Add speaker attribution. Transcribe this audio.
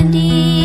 Speaker 1: melody